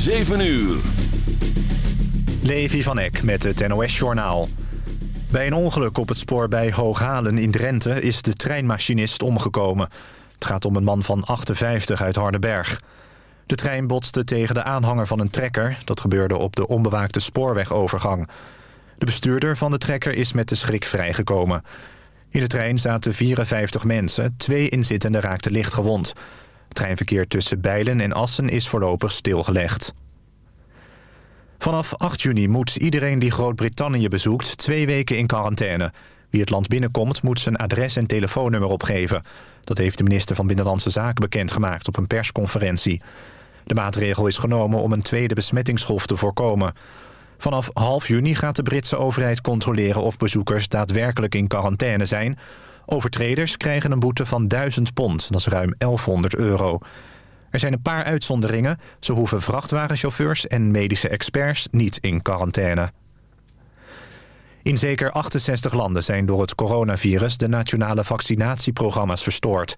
7 uur. Levi van Eck met het NOS-journaal. Bij een ongeluk op het spoor bij Hooghalen in Drenthe is de treinmachinist omgekomen. Het gaat om een man van 58 uit Hardenberg. De trein botste tegen de aanhanger van een trekker. Dat gebeurde op de onbewaakte spoorwegovergang. De bestuurder van de trekker is met de schrik vrijgekomen. In de trein zaten 54 mensen. Twee inzittenden raakten licht gewond. Het treinverkeer tussen Bijlen en Assen is voorlopig stilgelegd. Vanaf 8 juni moet iedereen die Groot-Brittannië bezoekt... twee weken in quarantaine. Wie het land binnenkomt moet zijn adres en telefoonnummer opgeven. Dat heeft de minister van Binnenlandse Zaken bekendgemaakt op een persconferentie. De maatregel is genomen om een tweede besmettingsgolf te voorkomen. Vanaf half juni gaat de Britse overheid controleren of bezoekers daadwerkelijk in quarantaine zijn. Overtreders krijgen een boete van 1000 pond, dat is ruim 1100 euro. Er zijn een paar uitzonderingen. Zo hoeven vrachtwagenchauffeurs en medische experts niet in quarantaine. In zeker 68 landen zijn door het coronavirus de nationale vaccinatieprogramma's verstoord.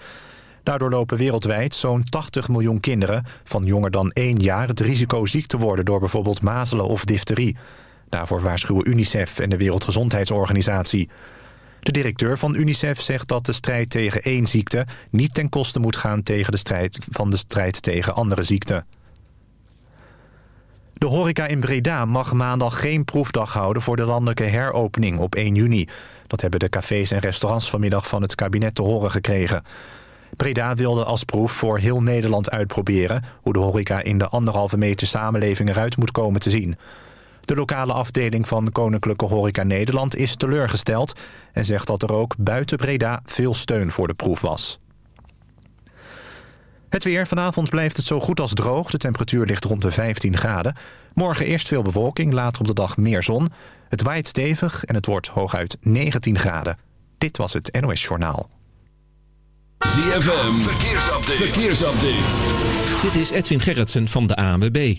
Daardoor lopen wereldwijd zo'n 80 miljoen kinderen van jonger dan 1 jaar het risico ziek te worden door bijvoorbeeld mazelen of difterie. Daarvoor waarschuwen UNICEF en de Wereldgezondheidsorganisatie. De directeur van UNICEF zegt dat de strijd tegen één ziekte... niet ten koste moet gaan tegen de strijd van de strijd tegen andere ziekten. De horeca in Breda mag maandag geen proefdag houden... voor de landelijke heropening op 1 juni. Dat hebben de cafés en restaurants vanmiddag van het kabinet te horen gekregen. Breda wilde als proef voor heel Nederland uitproberen... hoe de horeca in de anderhalve meter samenleving eruit moet komen te zien... De lokale afdeling van Koninklijke Horeca Nederland is teleurgesteld... en zegt dat er ook buiten Breda veel steun voor de proef was. Het weer. Vanavond blijft het zo goed als droog. De temperatuur ligt rond de 15 graden. Morgen eerst veel bewolking, later op de dag meer zon. Het waait stevig en het wordt hooguit 19 graden. Dit was het NOS Journaal. ZFM. Verkeersupdate. Verkeersupdate. Dit is Edwin Gerritsen van de ANWB.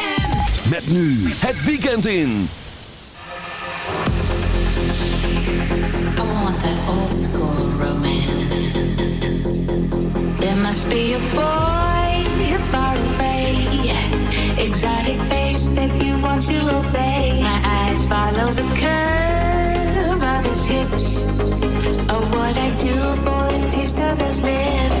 Met nu het weekend in. I want that old school romance. There must be a boy you're far away. Exotic face that you want to obey. My eyes follow the curve of his hips. Oh, what I do for a taste of those lips.